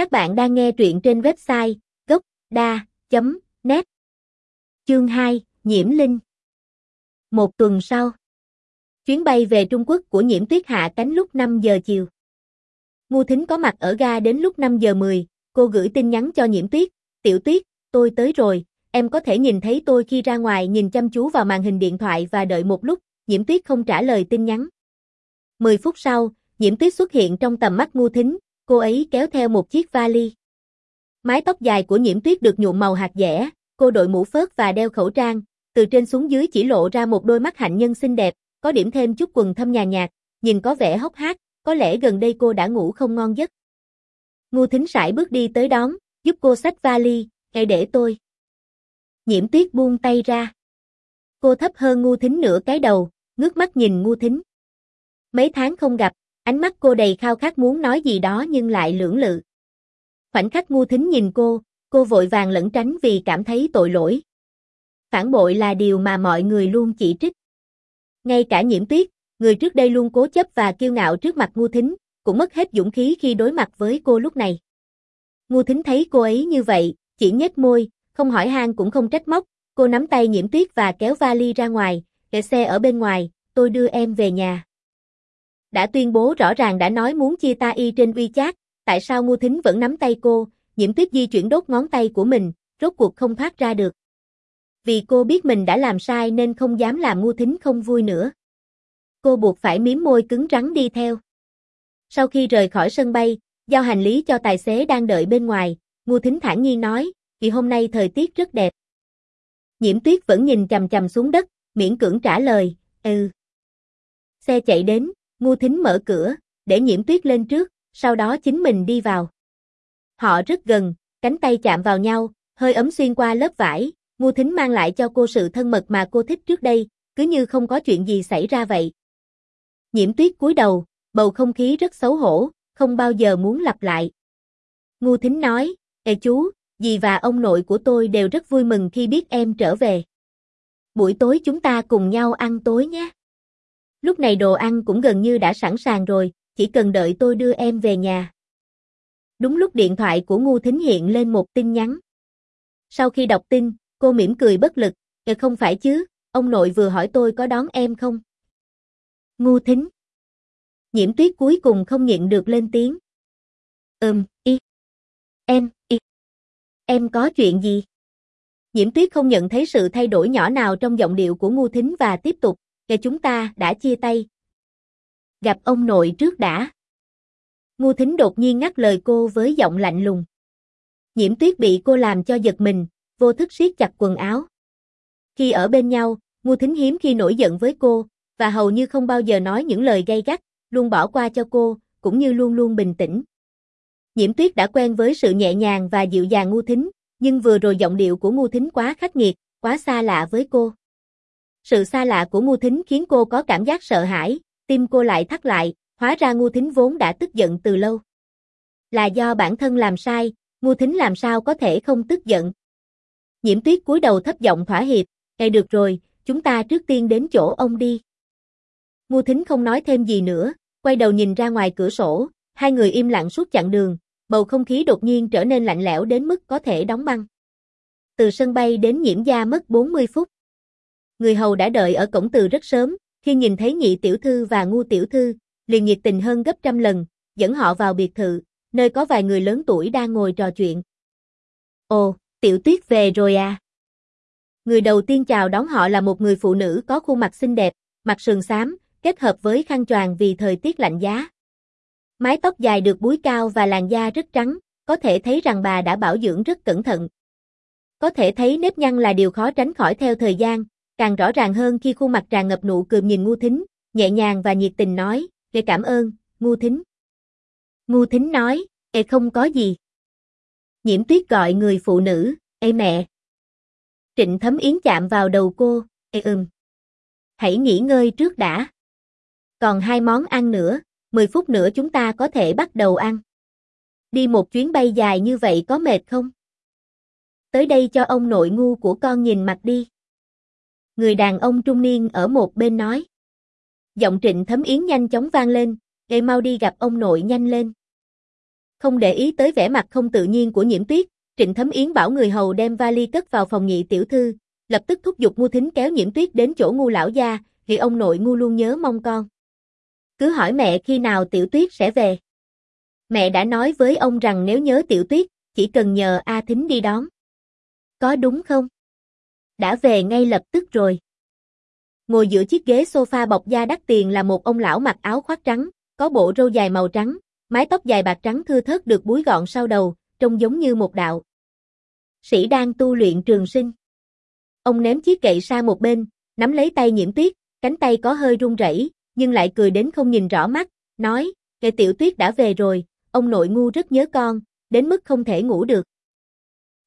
Các bạn đang nghe truyện trên website gốc.da.net Chương 2, Nhiễm Linh. Một tuần sau Chuyến bay về Trung Quốc của Nhiễm Tuyết hạ cánh lúc 5 giờ chiều. Ngu Thính có mặt ở ga đến lúc 5 giờ 10, cô gửi tin nhắn cho Nhiễm Tuyết, Tiểu Tuyết, tôi tới rồi, em có thể nhìn thấy tôi khi ra ngoài nhìn chăm chú vào màn hình điện thoại và đợi một lúc, Nhiễm Tuyết không trả lời tin nhắn. 10 phút sau, Nhiễm Tuyết xuất hiện trong tầm mắt Ngu Thính, cô ấy kéo theo một chiếc vali. Mái tóc dài của Nhiễm Tuyết được nhuộm màu hạt dẻ, cô đội mũ phớt và đeo khẩu trang, từ trên xuống dưới chỉ lộ ra một đôi mắt hạnh nhân xinh đẹp, có điểm thêm chút quần thâm nhà nhạt, nhìn có vẻ hốc hác, có lẽ gần đây cô đã ngủ không ngon giấc. Ngu Thính sải bước đi tới đón, giúp cô xách vali, "Hãy để tôi." Nhiễm Tuyết buông tay ra. Cô thấp hơn Ngu Thính nửa cái đầu, ngước mắt nhìn Ngu Thính. Mấy tháng không gặp, ánh mắt cô đầy khao khát muốn nói gì đó nhưng lại lưỡng lự. Khoảnh khắc Ngu Thính nhìn cô, cô vội vàng lẩn tránh vì cảm thấy tội lỗi. Phản bội là điều mà mọi người luôn chỉ trích. Ngay cả Nhiễm Tuyết, người trước đây luôn cố chấp và kiêu ngạo trước mặt Ngu Thính, cũng mất hết dũng khí khi đối mặt với cô lúc này. Ngu Thính thấy cô ấy như vậy, chỉ nhếch môi, không hỏi han cũng không trách móc, cô nắm tay Nhiễm Tuyết và kéo vali ra ngoài, để xe ở bên ngoài, tôi đưa em về nhà. Đã tuyên bố rõ ràng đã nói muốn chia ta y trên WeChat, tại sao Ngô Thính vẫn nắm tay cô, Nhiễm Tuyết di chuyển đốt ngón tay của mình, rốt cuộc không thoát ra được. Vì cô biết mình đã làm sai nên không dám làm Ngô Thính không vui nữa. Cô buộc phải miếm môi cứng rắn đi theo. Sau khi rời khỏi sân bay, giao hành lý cho tài xế đang đợi bên ngoài, Ngô Thính thản nhiên nói, vì hôm nay thời tiết rất đẹp. Nhiễm tuyết vẫn nhìn chầm chầm xuống đất, miễn cưỡng trả lời, ừ. Xe chạy đến, Ngô Thính mở cửa, để nhiễm tuyết lên trước, sau đó chính mình đi vào. Họ rất gần, cánh tay chạm vào nhau, hơi ấm xuyên qua lớp vải, Ngô Thính mang lại cho cô sự thân mật mà cô thích trước đây, cứ như không có chuyện gì xảy ra vậy. Nhiễm tuyết cúi đầu, bầu không khí rất xấu hổ, không bao giờ muốn lặp lại. Ngô Thính nói, Ê chú, dì và ông nội của tôi đều rất vui mừng khi biết em trở về. Buổi tối chúng ta cùng nhau ăn tối nhé. Lúc này đồ ăn cũng gần như đã sẵn sàng rồi, chỉ cần đợi tôi đưa em về nhà. Đúng lúc điện thoại của Ngu Thính hiện lên một tin nhắn. Sau khi đọc tin, cô mỉm cười bất lực, "Ờ không phải chứ, ông nội vừa hỏi tôi có đón em không?" Ngu Thính. Nhiễm Tuyết cuối cùng không nhịn được lên tiếng. "Ừm, y. Em, y. Em có chuyện gì?" Nhiễm Tuyết không nhận thấy sự thay đổi nhỏ nào trong giọng điệu của Ngu Thính và tiếp tục, kẻ chúng ta đã chia tay, gặp ông nội trước đã. Ngu thính đột nhiên ngắt lời cô với giọng lạnh lùng. Nhiễm tuyết bị cô làm cho giật mình, vô thức siết chặt quần áo. Khi ở bên nhau, Ngu thính hiếm khi nổi giận với cô, và hầu như không bao giờ nói những lời gay gắt, luôn bỏ qua cho cô, cũng như luôn luôn bình tĩnh. Nhiễm tuyết đã quen với sự nhẹ nhàng và dịu dàng ngu thính, nhưng vừa rồi giọng điệu của ngu thính quá khắc nghiệt, quá xa lạ với cô. Sự xa lạ của ngu thính khiến cô có cảm giác sợ hãi, tim cô lại thắt lại, hóa ra ngu thính vốn đã tức giận từ lâu. Là do bản thân làm sai, ngu thính làm sao có thể không tức giận. Nhiễm tuyết cúi đầu thấp giọng thỏa hiệp, Ê được rồi, chúng ta trước tiên đến chỗ ông đi. Ngu thính không nói thêm gì nữa, quay đầu nhìn ra ngoài cửa sổ, hai người im lặng suốt chặng đường, bầu không khí đột nhiên trở nên lạnh lẽo đến mức có thể đóng băng. Từ sân bay đến nhiễm gia mất 40 phút. Người hầu đã đợi ở cổng từ rất sớm, khi nhìn thấy nhị tiểu thư và ngu tiểu thư, liền nhiệt tình hơn gấp trăm lần, dẫn họ vào biệt thự, nơi có vài người lớn tuổi đang ngồi trò chuyện. Ồ, tiểu tuyết về rồi à? Người đầu tiên chào đón họ là một người phụ nữ có khuôn mặt xinh đẹp, mặt sườn xám, kết hợp với khăn choàng vì thời tiết lạnh giá. Mái tóc dài được búi cao và làn da rất trắng, có thể thấy rằng bà đã bảo dưỡng rất cẩn thận. Có thể thấy nếp nhăn là điều khó tránh khỏi theo thời gian, càng rõ ràng hơn khi khuôn mặt tràn ngập nụ cười nhìn Ngu Thính, nhẹ nhàng và nhiệt tình nói, "Để cảm ơn, Ngu Thính." Ngu Thính nói, "Ê không có gì." Nhiễm Tuyết gọi người phụ nữ, "Ê mẹ." Trịnh Thấm Yến chạm vào đầu cô, "Ê ừm." Hãy nghỉ ngơi trước đã. Còn hai món ăn nữa, 10 phút nữa chúng ta có thể bắt đầu ăn. Đi một chuyến bay dài như vậy có mệt không? Tới đây cho ông nội ngu của con nhìn mặt đi người đàn ông trung niên ở một bên nói. Giọng trịnh thấm yến nhanh chóng vang lên, gây mau đi gặp ông nội nhanh lên. Không để ý tới vẻ mặt không tự nhiên của nhiễm tuyết, Trịnh Thấm Yến bảo người hầu đem vali cất vào phòng nhị tiểu thư, lập tức thúc giục ngu thính kéo nhiễm tuyết đến chỗ ngu lão gia, vì ông nội ngu luôn nhớ mong con. Cứ hỏi mẹ khi nào tiểu tuyết sẽ về. Mẹ đã nói với ông rằng nếu nhớ tiểu tuyết, chỉ cần nhờ A Thính đi đón. Có đúng không? Đã về ngay lập tức rồi. Ngồi giữa chiếc ghế sofa bọc da đắt tiền là một ông lão mặc áo khoác trắng, có bộ râu dài màu trắng, mái tóc dài bạc trắng thưa thớt được búi gọn sau đầu, trông giống như một đạo. Sĩ đang tu luyện trường sinh. Ông ném chiếc kệ sang một bên, nắm lấy tay nhiễm tuyết, cánh tay có hơi run rẩy, nhưng lại cười đến không nhìn rõ mắt, nói, kệ tiểu tuyết đã về rồi, ông nội ngu rất nhớ con, đến mức không thể ngủ được.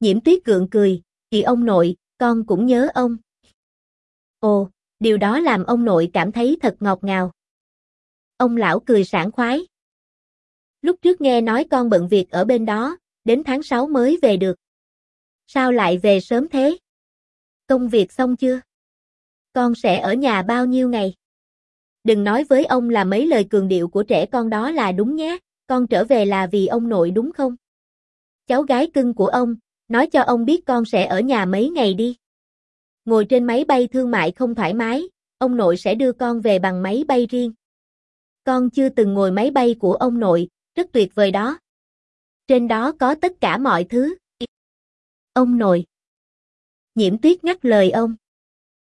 Nhiễm tuyết gượng cười, chị ông nội, con cũng nhớ ông. Ồ, điều đó làm ông nội cảm thấy thật ngọt ngào. Ông lão cười sảng khoái. Lúc trước nghe nói con bận việc ở bên đó, đến tháng 6 mới về được. Sao lại về sớm thế? Công việc xong chưa? Con sẽ ở nhà bao nhiêu ngày? Đừng nói với ông là mấy lời cường điệu của trẻ con đó là đúng nhé, con trở về là vì ông nội đúng không? Cháu gái cưng của ông, nói cho ông biết con sẽ ở nhà mấy ngày đi. Ngồi trên máy bay thương mại không thoải mái, ông nội sẽ đưa con về bằng máy bay riêng. Con chưa từng ngồi máy bay của ông nội, rất tuyệt vời đó. Trên đó có tất cả mọi thứ. Ông nội. Nhiễm tuyết ngắt lời ông.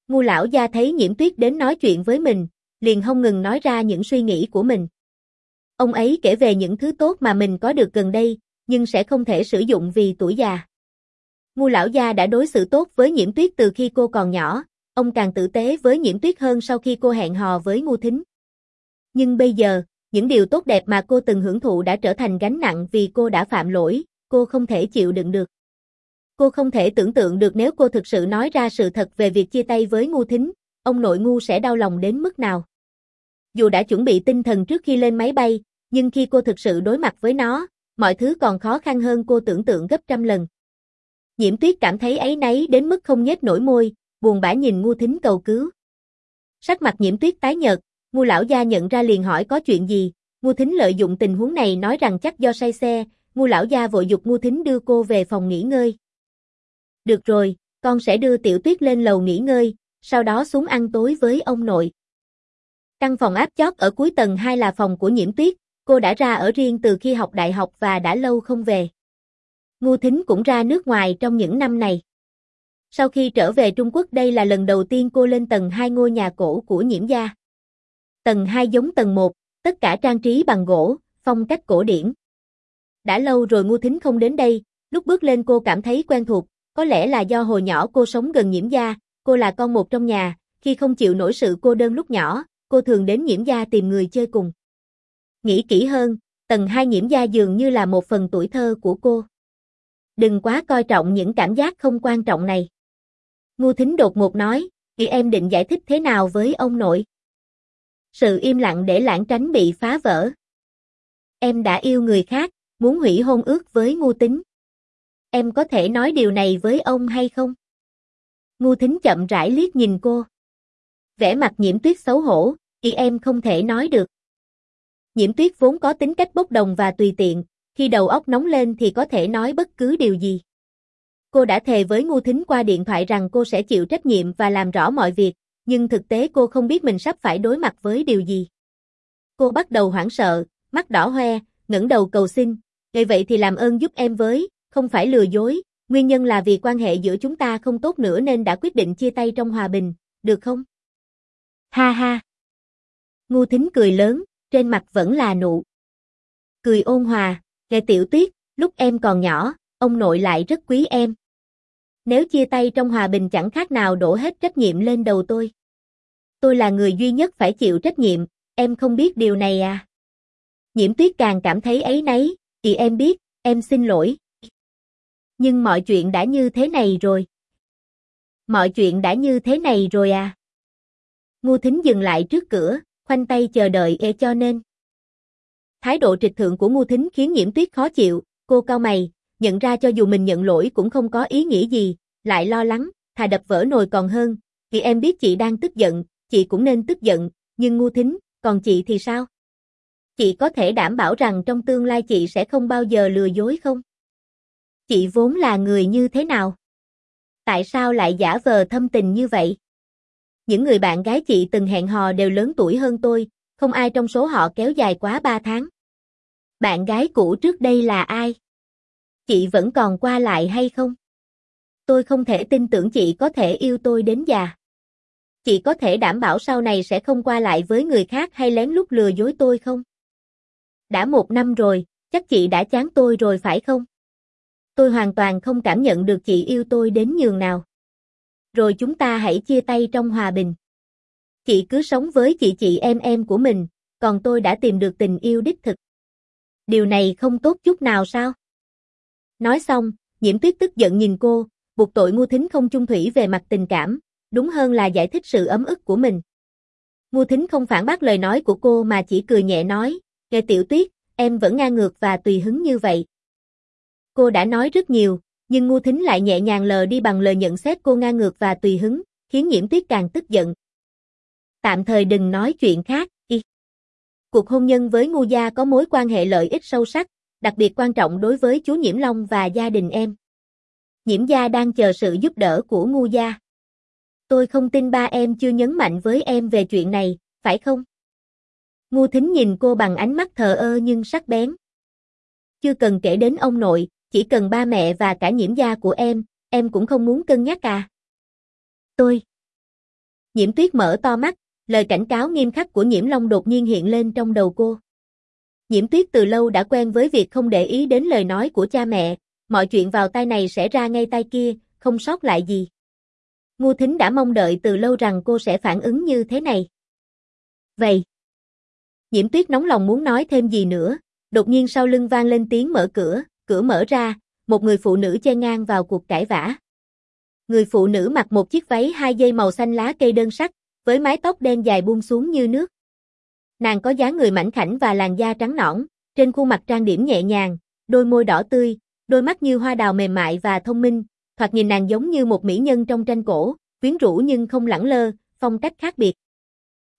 Ngu lão gia thấy nhiễm tuyết đến nói chuyện với mình, liền không ngừng nói ra những suy nghĩ của mình. Ông ấy kể về những thứ tốt mà mình có được gần đây, nhưng sẽ không thể sử dụng vì tuổi già. Ngu lão gia đã đối xử tốt với nhiễm tuyết từ khi cô còn nhỏ, ông càng tử tế với nhiễm tuyết hơn sau khi cô hẹn hò với ngu thính. Nhưng bây giờ, những điều tốt đẹp mà cô từng hưởng thụ đã trở thành gánh nặng vì cô đã phạm lỗi, cô không thể chịu đựng được. Cô không thể tưởng tượng được nếu cô thực sự nói ra sự thật về việc chia tay với ngu thính, ông nội ngu sẽ đau lòng đến mức nào. Dù đã chuẩn bị tinh thần trước khi lên máy bay, nhưng khi cô thực sự đối mặt với nó, mọi thứ còn khó khăn hơn cô tưởng tượng gấp trăm lần. Diễm tuyết cảm thấy ấy nấy đến mức không nhếch nổi môi, buồn bã nhìn ngu thính cầu cứu. Sắc mặt Diễm tuyết tái nhợt, ngu lão gia nhận ra liền hỏi có chuyện gì, ngu thính lợi dụng tình huống này nói rằng chắc do say xe, ngu lão gia vội dục ngu thính đưa cô về phòng nghỉ ngơi. Được rồi, con sẽ đưa tiểu tuyết lên lầu nghỉ ngơi, sau đó xuống ăn tối với ông nội. Căn phòng áp chót ở cuối tầng 2 là phòng của nhiễm tuyết, cô đã ra ở riêng từ khi học đại học và đã lâu không về. Ngô Thính cũng ra nước ngoài trong những năm này. Sau khi trở về Trung Quốc đây là lần đầu tiên cô lên tầng 2 ngôi nhà cổ của nhiễm gia. Tầng 2 giống tầng 1, tất cả trang trí bằng gỗ, phong cách cổ điển. Đã lâu rồi Ngô Thính không đến đây, lúc bước lên cô cảm thấy quen thuộc, có lẽ là do hồi nhỏ cô sống gần nhiễm gia, cô là con một trong nhà, khi không chịu nổi sự cô đơn lúc nhỏ, cô thường đến nhiễm gia tìm người chơi cùng. Nghĩ kỹ hơn, tầng 2 nhiễm gia dường như là một phần tuổi thơ của cô. Đừng quá coi trọng những cảm giác không quan trọng này. Ngu Thính đột ngột nói, chị em định giải thích thế nào với ông nội? Sự im lặng để lãng tránh bị phá vỡ. Em đã yêu người khác, muốn hủy hôn ước với Ngu Tính. Em có thể nói điều này với ông hay không? Ngu Thính chậm rãi liếc nhìn cô. Vẻ mặt nhiễm tuyết xấu hổ, chị em không thể nói được. Nhiễm tuyết vốn có tính cách bốc đồng và tùy tiện, khi đầu óc nóng lên thì có thể nói bất cứ điều gì. Cô đã thề với Ngô Thính qua điện thoại rằng cô sẽ chịu trách nhiệm và làm rõ mọi việc, nhưng thực tế cô không biết mình sắp phải đối mặt với điều gì. Cô bắt đầu hoảng sợ, mắt đỏ hoe, ngẩng đầu cầu xin, "Vậy vậy thì làm ơn giúp em với, không phải lừa dối, nguyên nhân là vì quan hệ giữa chúng ta không tốt nữa nên đã quyết định chia tay trong hòa bình, được không?" Ha ha. Ngô Thính cười lớn, trên mặt vẫn là nụ. Cười ôn hòa, nghe tiểu tuyết, lúc em còn nhỏ, ông nội lại rất quý em. Nếu chia tay trong hòa bình chẳng khác nào đổ hết trách nhiệm lên đầu tôi. Tôi là người duy nhất phải chịu trách nhiệm, em không biết điều này à? Nhiễm tuyết càng cảm thấy ấy nấy, chị em biết, em xin lỗi. Nhưng mọi chuyện đã như thế này rồi. Mọi chuyện đã như thế này rồi à? Ngu thính dừng lại trước cửa, khoanh tay chờ đợi e cho nên. Thái độ trịch thượng của Ngô thính khiến nhiễm tuyết khó chịu, cô cao mày, nhận ra cho dù mình nhận lỗi cũng không có ý nghĩa gì, lại lo lắng, thà đập vỡ nồi còn hơn, vì em biết chị đang tức giận, chị cũng nên tức giận, nhưng Ngô thính, còn chị thì sao? Chị có thể đảm bảo rằng trong tương lai chị sẽ không bao giờ lừa dối không? Chị vốn là người như thế nào? Tại sao lại giả vờ thâm tình như vậy? Những người bạn gái chị từng hẹn hò đều lớn tuổi hơn tôi, không ai trong số họ kéo dài quá 3 tháng. Bạn gái cũ trước đây là ai? Chị vẫn còn qua lại hay không? Tôi không thể tin tưởng chị có thể yêu tôi đến già. Chị có thể đảm bảo sau này sẽ không qua lại với người khác hay lén lút lừa dối tôi không? Đã một năm rồi, chắc chị đã chán tôi rồi phải không? Tôi hoàn toàn không cảm nhận được chị yêu tôi đến nhường nào. Rồi chúng ta hãy chia tay trong hòa bình. Chị cứ sống với chị chị em em của mình, còn tôi đã tìm được tình yêu đích thực. Điều này không tốt chút nào sao? Nói xong, nhiễm tuyết tức giận nhìn cô, buộc tội ngu thính không chung thủy về mặt tình cảm, đúng hơn là giải thích sự ấm ức của mình. Ngu thính không phản bác lời nói của cô mà chỉ cười nhẹ nói, nghe tiểu tuyết, em vẫn ngang ngược và tùy hứng như vậy. Cô đã nói rất nhiều, nhưng ngu thính lại nhẹ nhàng lờ đi bằng lời nhận xét cô ngang ngược và tùy hứng, khiến nhiễm tuyết càng tức giận. Tạm thời đừng nói chuyện khác, y. Cuộc hôn nhân với Ngô gia có mối quan hệ lợi ích sâu sắc, đặc biệt quan trọng đối với chú Nhiễm Long và gia đình em. Nhiễm gia đang chờ sự giúp đỡ của Ngô gia. Tôi không tin ba em chưa nhấn mạnh với em về chuyện này, phải không? Ngô thính nhìn cô bằng ánh mắt thờ ơ nhưng sắc bén. Chưa cần kể đến ông nội, chỉ cần ba mẹ và cả nhiễm gia của em, em cũng không muốn cân nhắc à. Tôi. Nhiễm tuyết mở to mắt, lời cảnh cáo nghiêm khắc của nhiễm long đột nhiên hiện lên trong đầu cô. Nhiễm tuyết từ lâu đã quen với việc không để ý đến lời nói của cha mẹ, mọi chuyện vào tay này sẽ ra ngay tay kia, không sót lại gì. Ngu thính đã mong đợi từ lâu rằng cô sẽ phản ứng như thế này. Vậy. Nhiễm tuyết nóng lòng muốn nói thêm gì nữa, đột nhiên sau lưng vang lên tiếng mở cửa, cửa mở ra, một người phụ nữ chen ngang vào cuộc cãi vã. Người phụ nữ mặc một chiếc váy hai dây màu xanh lá cây đơn sắc, với mái tóc đen dài buông xuống như nước. Nàng có dáng người mảnh khảnh và làn da trắng nõn, trên khuôn mặt trang điểm nhẹ nhàng, đôi môi đỏ tươi, đôi mắt như hoa đào mềm mại và thông minh, thoạt nhìn nàng giống như một mỹ nhân trong tranh cổ, quyến rũ nhưng không lẳng lơ, phong cách khác biệt.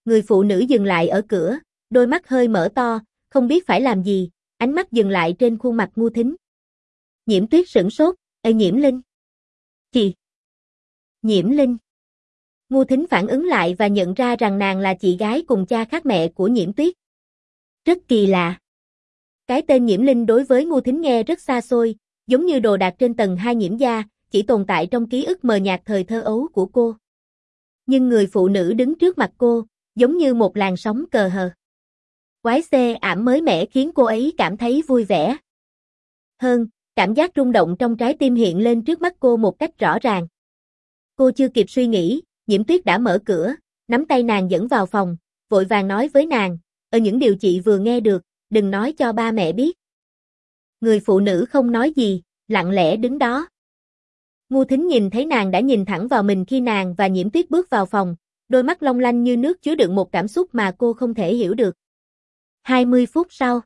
Người phụ nữ dừng lại ở cửa, đôi mắt hơi mở to, không biết phải làm gì, ánh mắt dừng lại trên khuôn mặt ngu thính. Nhiễm tuyết sửng sốt, ê nhiễm linh. Chị. Nhiễm linh. Ngu thính phản ứng lại và nhận ra rằng nàng là chị gái cùng cha khác mẹ của nhiễm tuyết. Rất kỳ lạ. Cái tên nhiễm linh đối với ngu thính nghe rất xa xôi, giống như đồ đạc trên tầng hai nhiễm gia, chỉ tồn tại trong ký ức mờ nhạt thời thơ ấu của cô. Nhưng người phụ nữ đứng trước mặt cô, giống như một làn sóng cờ hờ. Quái xe ảm mới mẻ khiến cô ấy cảm thấy vui vẻ. Hơn, cảm giác rung động trong trái tim hiện lên trước mắt cô một cách rõ ràng. Cô chưa kịp suy nghĩ, nhiễm tuyết đã mở cửa, nắm tay nàng dẫn vào phòng, vội vàng nói với nàng, ở những điều chị vừa nghe được, đừng nói cho ba mẹ biết. Người phụ nữ không nói gì, lặng lẽ đứng đó. Ngu thính nhìn thấy nàng đã nhìn thẳng vào mình khi nàng và nhiễm tuyết bước vào phòng, đôi mắt long lanh như nước chứa đựng một cảm xúc mà cô không thể hiểu được. 20 phút sau,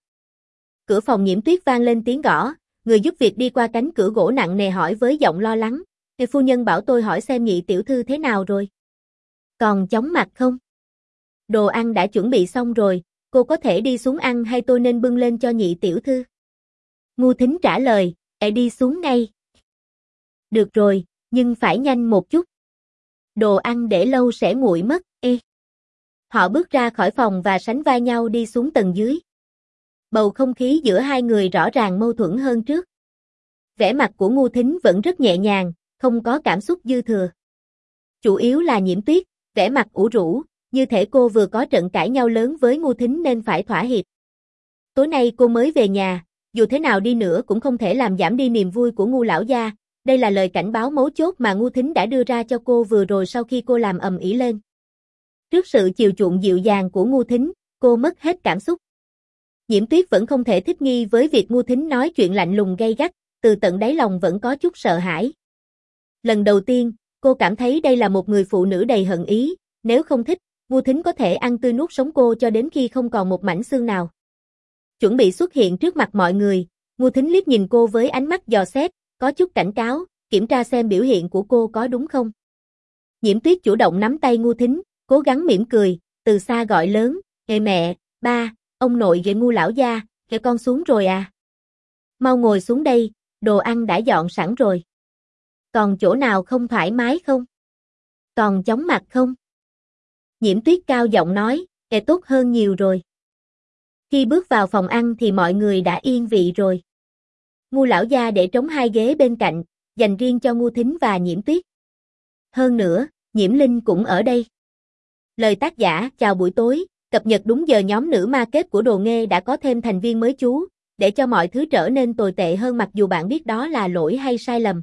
cửa phòng nhiễm tuyết vang lên tiếng gõ, người giúp việc đi qua cánh cửa gỗ nặng nề hỏi với giọng lo lắng, Nghe phu nhân bảo tôi hỏi xem nhị tiểu thư thế nào rồi. Còn chóng mặt không? Đồ ăn đã chuẩn bị xong rồi, cô có thể đi xuống ăn hay tôi nên bưng lên cho nhị tiểu thư? Ngu thính trả lời, e đi xuống ngay. Được rồi, nhưng phải nhanh một chút. Đồ ăn để lâu sẽ nguội mất, ê. Họ bước ra khỏi phòng và sánh vai nhau đi xuống tầng dưới. Bầu không khí giữa hai người rõ ràng mâu thuẫn hơn trước. Vẻ mặt của ngu thính vẫn rất nhẹ nhàng, không có cảm xúc dư thừa. Chủ yếu là nhiễm tuyết, vẻ mặt ủ rũ, như thể cô vừa có trận cãi nhau lớn với Ngô thính nên phải thỏa hiệp. Tối nay cô mới về nhà, dù thế nào đi nữa cũng không thể làm giảm đi niềm vui của Ngô lão gia, đây là lời cảnh báo mấu chốt mà Ngô thính đã đưa ra cho cô vừa rồi sau khi cô làm ầm ĩ lên. Trước sự chiều chuộng dịu dàng của Ngô thính, cô mất hết cảm xúc. Nhiễm tuyết vẫn không thể thích nghi với việc Ngô thính nói chuyện lạnh lùng gay gắt, từ tận đáy lòng vẫn có chút sợ hãi. Lần đầu tiên, cô cảm thấy đây là một người phụ nữ đầy hận ý, nếu không thích, Ngô thính có thể ăn tươi nuốt sống cô cho đến khi không còn một mảnh xương nào. Chuẩn bị xuất hiện trước mặt mọi người, Ngô thính liếc nhìn cô với ánh mắt dò xét, có chút cảnh cáo, kiểm tra xem biểu hiện của cô có đúng không. Nhiễm tuyết chủ động nắm tay ngu thính, cố gắng mỉm cười, từ xa gọi lớn, Ê mẹ, ba, Ông nội về ngu lão gia, kẻ con xuống rồi à? Mau ngồi xuống đây, đồ ăn đã dọn sẵn rồi. Còn chỗ nào không thoải mái không? Còn chóng mặt không? Nhiễm tuyết cao giọng nói, kẻ tốt hơn nhiều rồi. Khi bước vào phòng ăn thì mọi người đã yên vị rồi. Ngu lão gia để trống hai ghế bên cạnh, dành riêng cho ngu thính và nhiễm tuyết. Hơn nữa, nhiễm linh cũng ở đây. Lời tác giả, chào buổi tối, cập nhật đúng giờ nhóm nữ ma kết của đồ nghê đã có thêm thành viên mới chú, để cho mọi thứ trở nên tồi tệ hơn mặc dù bạn biết đó là lỗi hay sai lầm.